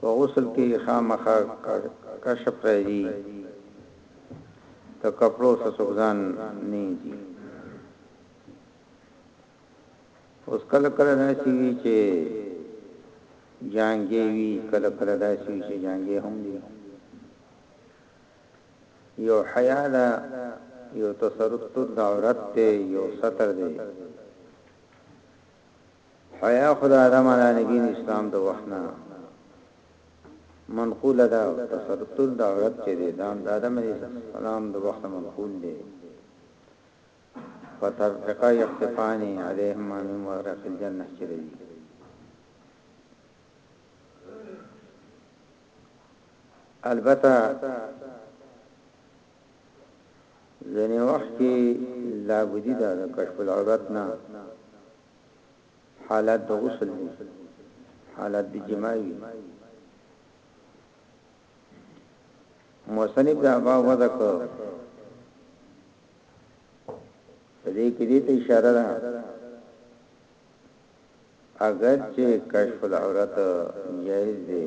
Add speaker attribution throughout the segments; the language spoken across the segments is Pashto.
Speaker 1: په غسل کې خامخا کشف راځي د کپړو څخه څوک ځان نه ایزي اوس کله کله داسي وی چې جانګي وی کله کله داسي وی چې جانګي هم دي یو حیا ده یو تصرف تر د عورت ته یو ستر دی حیا خو د آدم علی نبین اسلام د وخت نه منقوله ده تسلطل د عورت چې دی دا د آدم علی السلام د وخت منقول دی فترقا یقتفانی علیهم من ورق الجنه چې دی البته ځنې وخت کې لا بودی دا د کشف العورت نه حالات د غسل وي حالات د جماع وي مصنف دا با وضع کو دې کې دې ته اشاره ده اگر چې کشف العورت جائز دی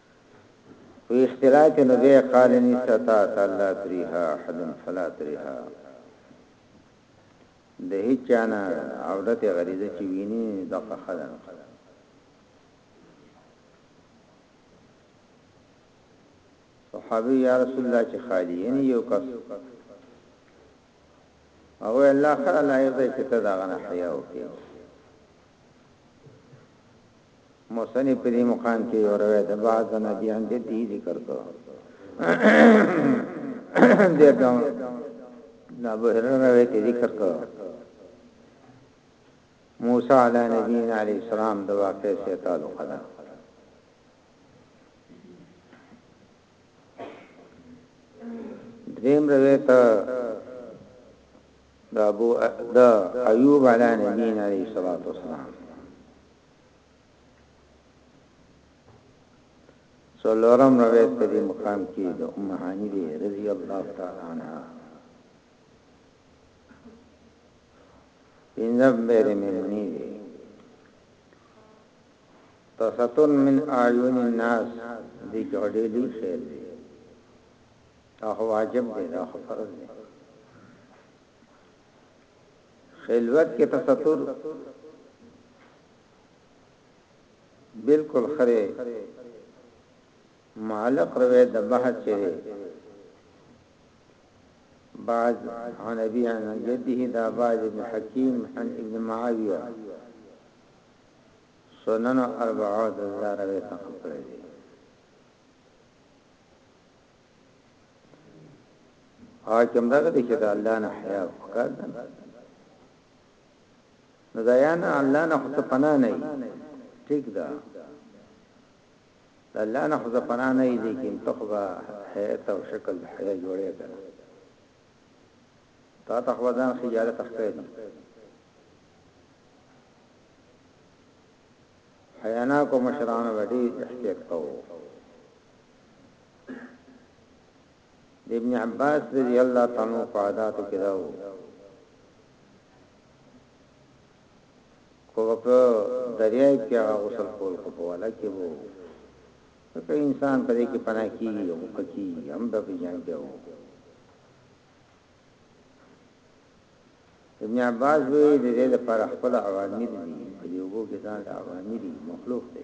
Speaker 1: په اختلاط نو بیا قال ان استطاعت الله تریها احد فلا تریها د هیڅ نه عورت غریزه چې ویني دغه خدای صحابي یا رسول الله چې خالی یعنی یو کس او الله خلا لایق دی چې ته دا غنه حیا وکړي مصنف په دې مقام کې یو روایت د بعض د نبیان د دې ذکر کو د دم دا به روایت ذکر کو موسی علی نبینا علی السلام د واقع سره تعلق ده دریم روایت د ابو د ایوب علی نبینا علی الصلاه والسلام څلورم روایت په دې مقام کې د ام هانی دی رضی الله تعالی عنها پینځم بیره میمنی دی تستون من اعین الناس دی جوړې دی خیر دی دا واجب دی دا فرض دی خلوت کې تستر بالکل خره معلق روایت د بحث چره بعض عن ابي عن جده دا بعض ابن حكيم عن ابن معاويه سنن اربعه د زاروي څخه کړی حاکم دا دې چې د الله نه حیا وکړ نو دا یا نه الله نه خو پناه نه ټیک ده الله نه خو پناه نه دي کې تخوا حیات او شکل حیا جوړې ده تا تخوا ځان خجالت تخکې دي حیانا کو مشران وړي احتیاط کوو د ابن عباس رضی الله تعالی عنہ په عادتو کې راو کو په دریای کې هغه غسل کول کو په والا کې وو که انسان پرې کې پنا کیږي او کوي هم به بجان کې وو ابن عباس وی د دې لپاره خپل عوامل دي په یو کې ځان عوامل مخلوق دي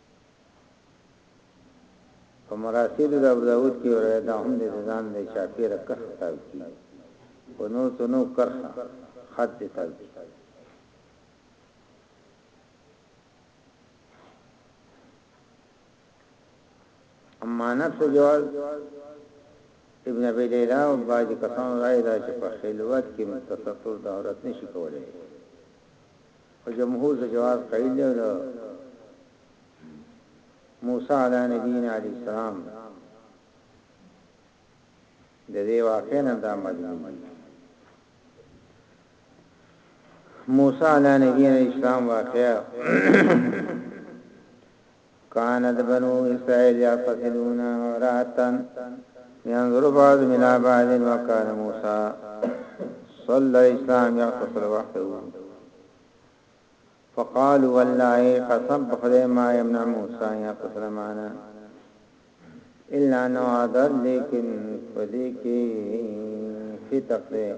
Speaker 1: په مراسيل ابوداود کي يو روايت دا هم دی چي ځان دی چاپيره کرښه تاو کي خو نور ته نو کرښه، خط، دی تاو کي. اما نفس جواز ابن ابي ليلى او بعضي کسانو رايه ده چي په خلوت کي هم تستر د عورت نشي کولای. خو جمهور د جواز قائل دی او د موسی علی نبینا علیه السلام د دې واقعې نه دا معلومیږي موسی علی نبی علیہ السلام واقعا كانت بنو إسرائيل يقتلون امرأة ينظر بعض من بعض وكان موسى صلى الإسلام يقتصر وحده فقالوا والله قسم بخدي ما يمنع موسى أن يقتصر معنا إلا أنه عذر لكن فذيكي في تقصير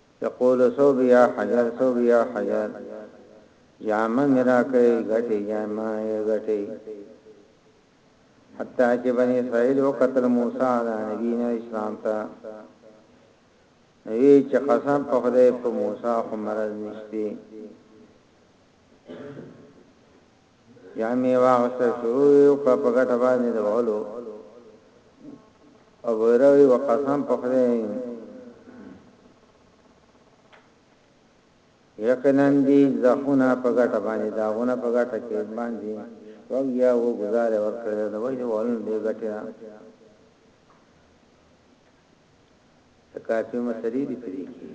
Speaker 1: يقول ثوبي يا حجر ثوبي يا حجر جامه مې راکړئ غټې جامه يې غټې حتی چې بني اسرائيل وکتل موسی علی نبی نه اسلام ته نوی چې قسم په خدای په موسی خو مرض نشتی جامې واغوستل شروع یې وکړه په ګټه باندې د وهلو او ویروي وقسم په خدای یقینا دي زخونه په ګټه باندې داغونه په ګټه کې باندې وګیا و گزاره ورکړل د وجه ولن دې ګټه تکافي مسلې دې پرې کې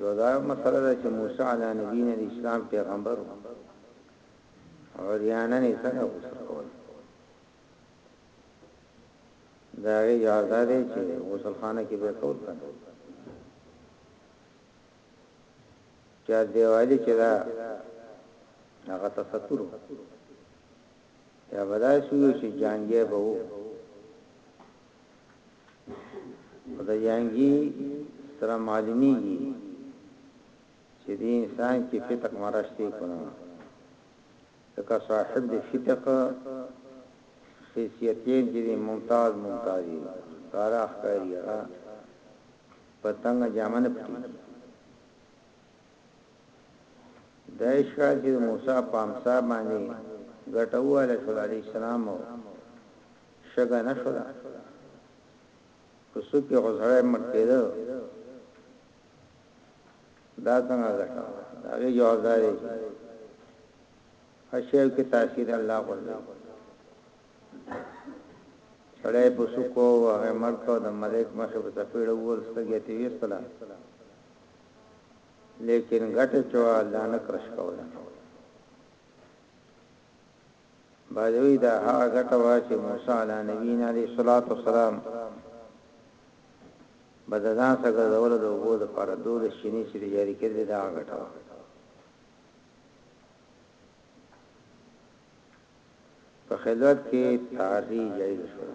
Speaker 1: یو دا مسله ده چې موسی علی نبی نه اسلام پیغمبر او ریانه نه څنګه غوسه کول دا غي اجازه ده چې غسل خانه کې به کول کنه چا دیوالی چې دا هغه تستر یا بدای شو چې جانګې به وو او د یانګي سره معلومیږي چې دې انسان کې فتق مرشته کونه ځکه صاحب د فتق خصيتين چې ممتاز ممتازي کارا اخکاری هغه پتنګ جامنه پټي د اشکال چې موسی پامسا باندې ګټواله صلی الله علیه وسلم شګه نه شوله په سوپي خو سړی مړ کېده دا څنګه ګټه وه د هغې جواب دا دی چې هر شی کې تاثیر الله غورځوي سړی په سوکو هغه مړ کو د ملک مخې په تپېړه وول سترګې ته ویستله لیکن ګټه چوا الله نه کرش کوله باز وایي، دا هغه ګټه وه چې موسی علی نبینا علیه الصلوة والسلام به د ځان سره ګرځوله د اوبو لپاره، دولس چینې چې ترې جاري کېدلې دا هغه ګټه وه. په خلوت کې تاري جایز شوه.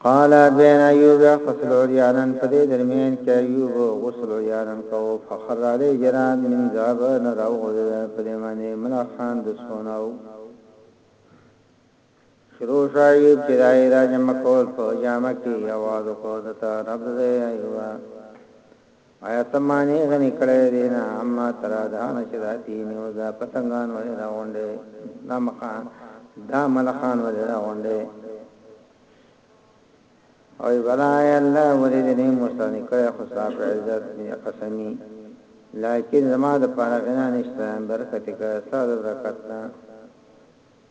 Speaker 1: قال بين ايوب يغتسل عريانا په دې درميان کې ايوب غسل عريانا کاوه فخر عليه جراد من ذهب نه راوغورځېده په دې باندې ملخان د سوناو شروع شو ایوب چې دای را جمع کول په جامه کې आवाज وکړ د رب دې ایوب آیا ته معنی غنی کړی دی نه اما ترا دا نه چې دا تینی او دا پتنګان ولې را غونډې دا مقان دا ملخان ولې را غونډې او برای الله ولې دې نه مستانی کړی خو صاحب عزت می قسمی لکه زما د پاره غنا نشته برکت کړه ساده برکت نه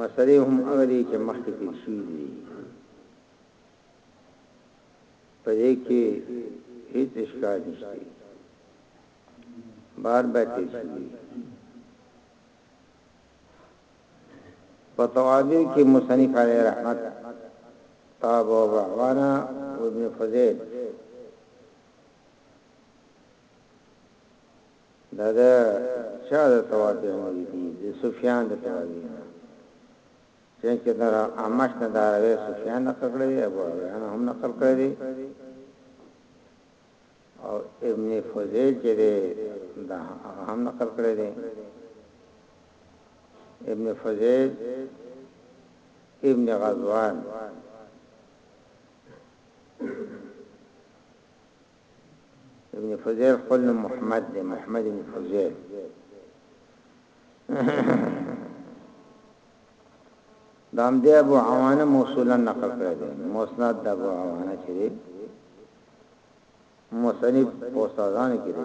Speaker 1: مسئلې هم هغه دي چې مخکې تېر شوي دي، په دې کې هېڅ اشکال نشته، بار بار تېر شوي دي. په توابع کې مصنف علیه رحمت تاب او رحوانا و ابن فضیل دا د چا د توابع نه دي دي د سفیان د توابع نه چونکه در اعمش نه دا روي سفیان نقل کړی دی ابو عوانه هم نقل کړی دی او ابن فضیل چې دی دا هغه هم نقل کړی دی ابن فضیل ابن غزوان ابن فضيل خپل نوم محمد دی محمد ابن فضيل دام دی ابو عوانه موصولا نقل کړی دی مسند د ابو عوانه چې دی مصنف استادان کړی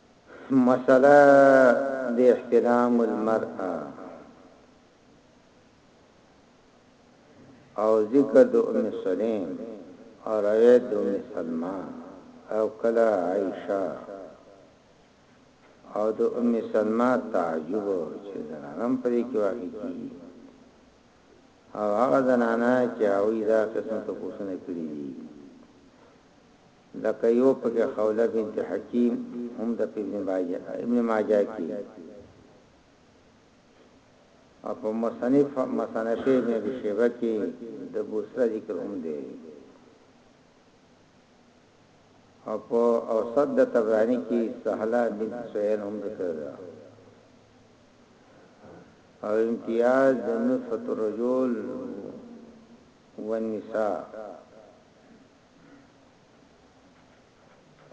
Speaker 1: مسئله د احترام المرأة او ذکر د ام سلیم او روایت د ام سلمہ او کله عائشہ او د ام سلمہ تعجب چې زنانم پرې کې واقع کی او هغه زنانه چې هغه دا قسم ته پوښتنه کړې دي لکه يو پکې خوله بنت حکيم هم د په ابن ماجه کې او په مصنف مصنف ابن ابي شيبه کې د بوسره ذکر هم دی او په اوسط د تبرانی کې سهله بن سهيل هم ذکر ده او امتیاز د نصفت الرجل والنساء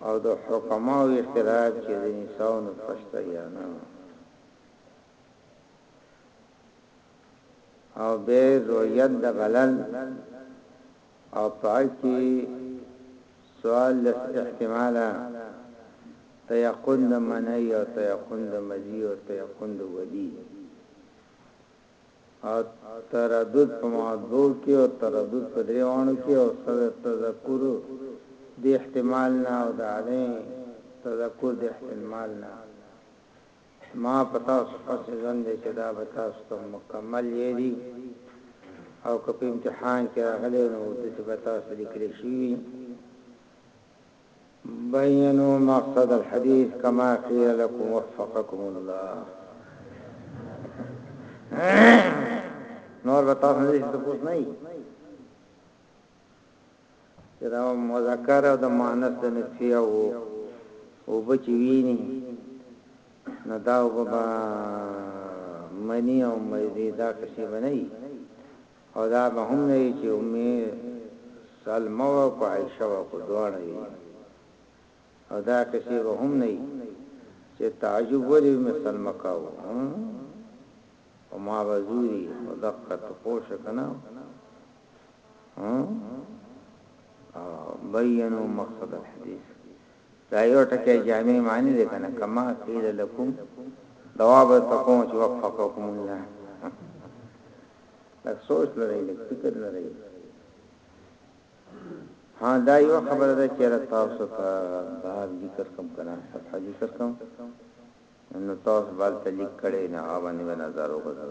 Speaker 1: او د حکماو اختلاف چې د نساو نطفه شته یا نه او به رویت د غلل او پاکی سوال لس احتمالا تیقن د منی او تیقن د مزی او تیقن د ودی او تردد په معدو کې او تردد په درې واڼو کې او صدر تذکر د احتمال نه او د عدم تذکر د احتلمال نه ما په تاسو قسم ژوند دی چې دا به تاسو ته مکمل یادي او که په امتحان کې راغلی نو د چې به تاسو لیکل شوي بينو مقصد الحديث کما قيل لكم وفقكم الله نور به تاسو نه څه پوښتنه نه چې دا مذکر او د مؤنث د نسبی او او بچی ویني نو دا وبا منی او مېدی دا کسی بنئ او دا به هم نه وي چې ام سلمه وه که عائشه وه خو دواړه وي او دا کسې به هم نه وي چې تعجب ولې ام سلمه کاوه او ما به زوري او دقه ته پوه شه که نه بينوا مقصد الحديث دا یو ټکی جامع معنی دی کنه کما قیل لکم دوا به تکوم چې وقفه کوم الله لږ سوچ لري لږ فکر لري ها دا یو خبره ده چې تاسو ته دا ذکر کوم کنه صفه ذکر کوم نو تاسو بل تلیک کړي نه باندې نظر وکړئ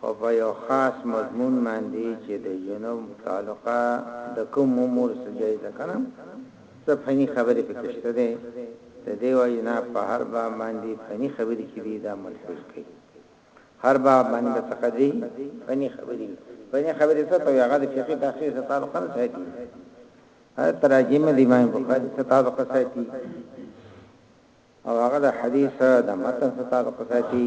Speaker 1: خو په یو خاص مضمون باندی چی د جنوب تعلقه د کوم هم ورسو جایزه کنه څه فنی خبری پکی شته دی د دی وجنا په هر باب باندی فنی خبری چی دی دا ملحوظ کړی هر باب باندی به څه قدری فنی خبری وی فنی خبری څه ته هغه د فقه تحقیق سره تعلق نه ساتي هر تراجم دی امام بخاری سره تعلق ساتي او هغه د حدیث د متن سره تعلق ساتي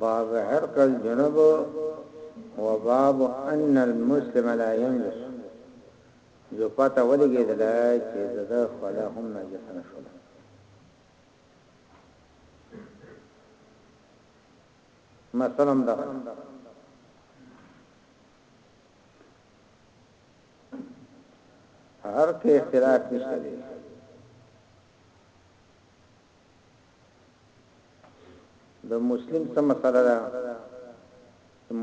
Speaker 1: باب عرق الجنوب وباب ان المسلم لا ينجس جو پته ولګېدل چې زده خلا هم نجس نه شول مثلا دا هر کې اختلاف نشته دی د مسلم سم مسله ده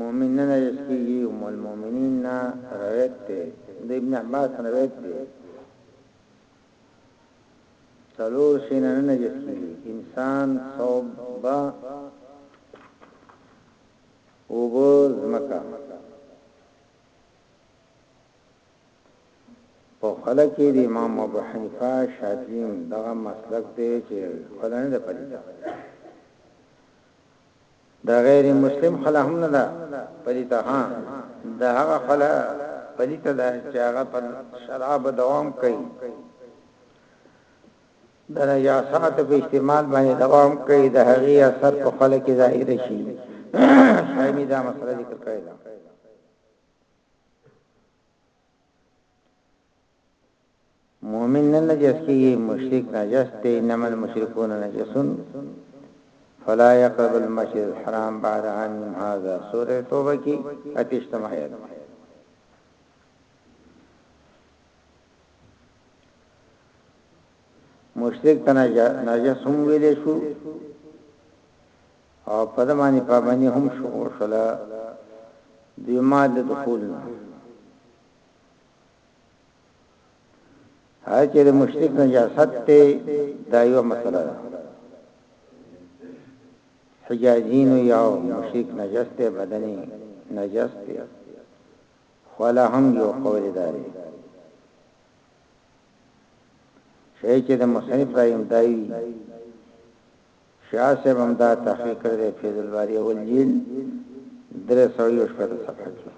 Speaker 1: مؤمن نه نجس کیږي او المؤمنین نه روایت ده د ابن عباس روایت ده څلور شین نه نجس کیږي انسان صوب با او بو زمکا په خپله کې د امام ابو حنیفه شافعی دغه مسلک دی چې خپله نه ده پلی ده د غیر مسلم خلا هم نه ده پلی ده ها د هغه خلا پلی ده چې هغه په شراب دوام کوي د نجاساتو په استعمال باندې دوام کوي د هغې اثر په خلک کې ظاهر شي شایمي دا مسله ذکر کړې ده مؤمن نه نجس کیږي مشرک نجس دی انما المشركون نجسون فلا يقرب المسجد الحرام بعد عام هذا سوره توبه کی اتشتمایت مشرک ته ناجس هم ویل شو او په دمانه پابندي هم شو شلا دیما د دخول نه هر چې د مشرک نجاست ته دا یو مسله ده حجازین یا مشرک نجس ته بدني نجس ته خوله هم يو قول اداري شی چی د مصنف رای هم داوی شاه صاحب هم دا تحقیق کړی دی فیض الباری اول جیل درې سوه یو شپېته صفحه کې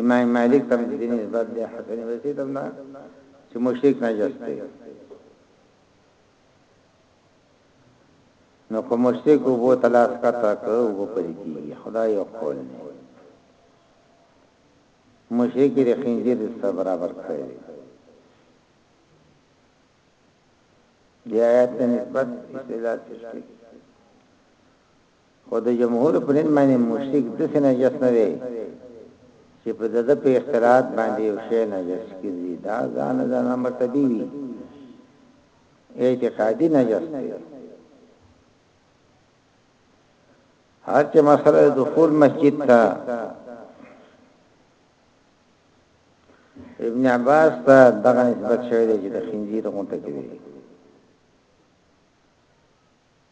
Speaker 1: امام مالک تم د دې نسبت د حسن بصری تم نه چې مشرک نجس دی نو که مشرک وبو تلاس کتا که وبو پدې کیږي خدا یو قول نه مشرک دې خنجر سره برابر کړی دی آیات نسبت استدلال تشکیل خو د جمهور په لید باندې مشرک داسې نجس نه دی چې په دده په اختلاط باندې یو شی نجس کیږي دا ځان ځان مرتبه وي اعتقادي نجس دی هر چې مسله دخول مسجد ته ابن عباس ته دغه نسبت شوی دی چې د خنزیر غونټه کې دی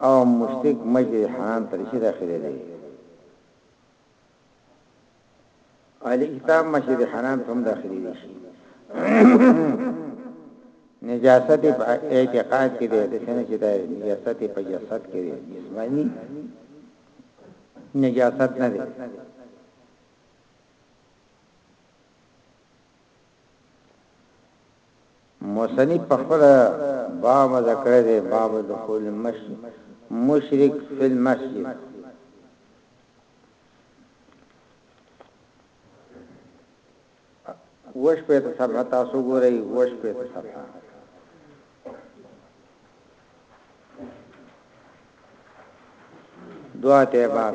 Speaker 1: او مشرک مشر حرام ترشی داخله دی اهل کتاب مشر حرام هم داخله دي شي نجاست په اعتقاد کې دی د سنه چې دی نجاست په جسد کې دی جسمانی نجاست نه دی مصنف په خپل باب ذکر دی باب دخول المشرک مشرک فی المسجد وش په صفحه تاسو ګورئ وش په صفحه دعا ته باب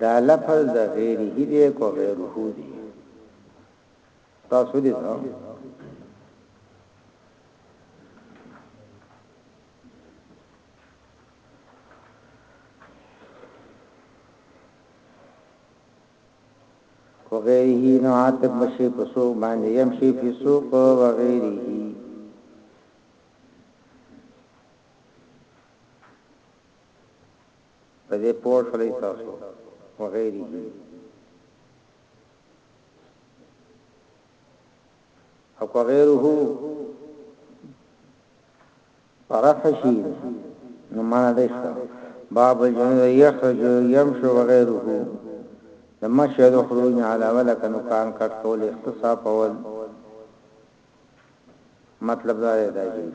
Speaker 1: دا لفظ د غیره دی کو غیره دی تاسو دې ته وغيره نو عاتب مشي په سوق باندې يمشي في سوق وغيره په دې پوه شولئ تاسو وغیره او که غیره پرفشی نو معنا دې شو باب الجنود یخرج یمشو وغیره د مشي د خروج علاوه لکه نو کان کټ کول اختصاص اول مطلب دا دی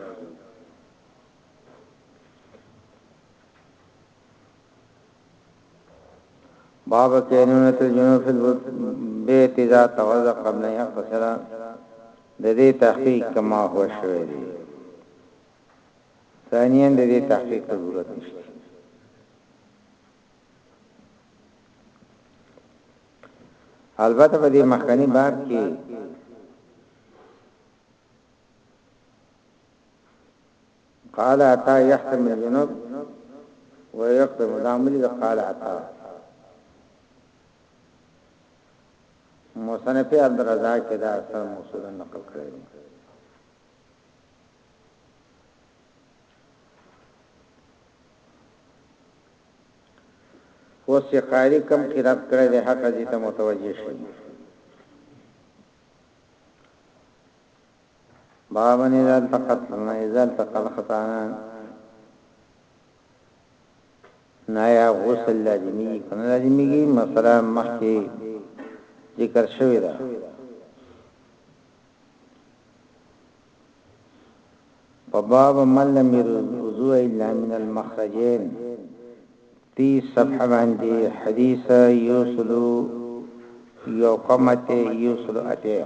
Speaker 1: باب کینونه ته جنو فی البیت اذا توضا قبل ان يغتسل د دې تحقیق کما هو شوی دی ثانیا د دې تحقیق ضرورت نشته البته په دې مخکنی باب کې قال عطا يحتم الجنوب ويقدم دامل قال عطا مصنف عبد الرزاق کې دا اثر موصول نقل کړی دی اوس یې قاری کم خلاف کړی دی حق دې ته متوجه شي بابن اذا التقت اذا التقى الخطانان نایا غسل لازمی کنه لازمی کی مسله مخکې ذکر شوی دا په باب من لم يرضوا الا من المخرجين تی صفحه باندې حدیث یوسلو یو قمت یوسلو اته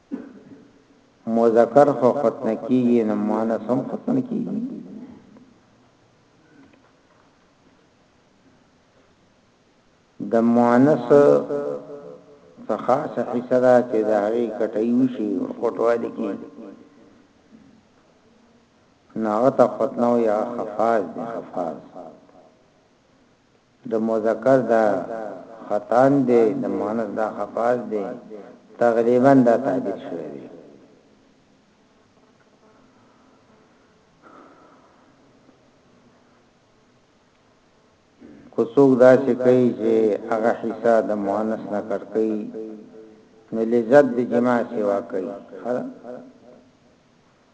Speaker 1: مذکر خو ختم کیږي نو مؤنث هم ختم کیږي د مؤنث څخه صحیح صدا چې د هغه کټي وشي کوټوالي کې ناغه ته ختنو یا خفاز دی خفاز د مذکر دا ختان دی، د مؤنث دا خفاض دی، تغلیبا دا تعبیر شوی دی. که څوک داسې کوي چې هغه حصه د مؤنث نه کټ کوي نو لذت د جماع سوا کوي.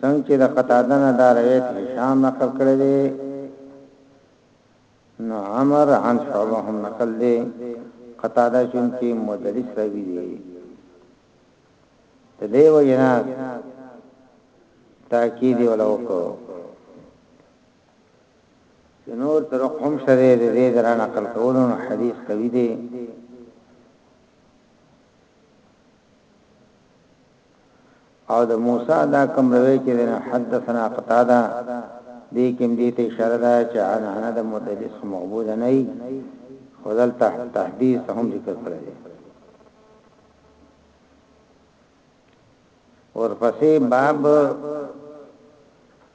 Speaker 1: څنګ چه د قتاده نه دا روایت هشام نقل کړی دی نو عمر عن شعبه هم نقل دی قتاده چونکی مدلس روی دی د دې وجنا تاکید ولو کو نور تر قوم سره د دې درا نقل کولو حدیث قوی دی او د موسی دا کوم روایت چې دنه حدثنا قتاده دې کوم دې ته اشاره ده چې انا انا د مدلس مقبول نه ای خدل تحدیث هم ذکر کړی دی اور پسې باب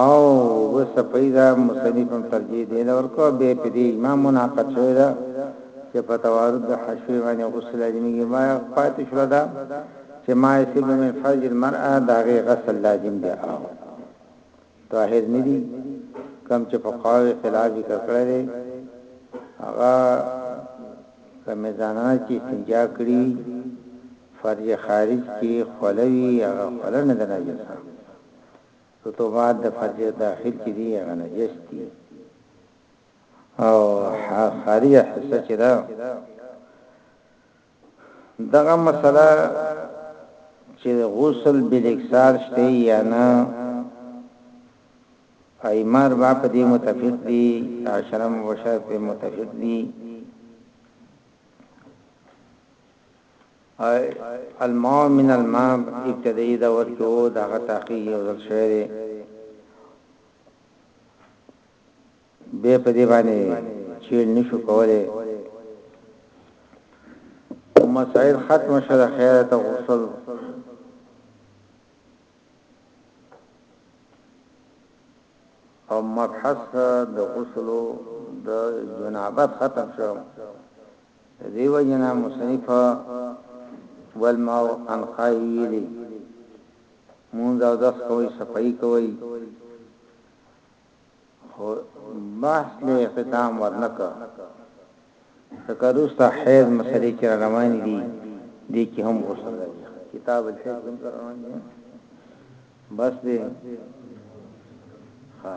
Speaker 1: او وروسته پدې دا مصنف هم ترجیح دې ته ورکړه او بیا پدې اجماع منعقد شوې ده چې په توارد د حشوې باندې غسل لازمیږي ما پاتې شوله دا چې ما یصیب من فرج المرأه د هغې غسل لازم دی او طاهر نه دي کم چې په قاوې اختلاف ذکر کړی دی هغه کمې زنانه چې استنجا کړي فرج خارج کې خلوي هغه خلنه د نجسه رطوبات د فرجه داخل چې دي هغه نجس دي او خارجه حصه چې ده دغه مسله چې غسل بالاکثار شته یا نه ایمار با په دې متفق دي عشرم وشر په متفق دي الماء من الماء ابتدایي دور کې وو دا تحقیق یو ځل شوی دی به په دې باندې چې نشو کولای مسائل ختم شول خیره ته غسل او مبحث د غسل د جنابت ختم شو د دې وجنا مصنف والماء انقای ویلي مونږ او داس کوي صفائی کوي خو بحث له اختتام ورنکه تکروسته حیض مسلې چې روان دي د کې هم غسل راځي کتاب الحیض هم روان دي بس دې ها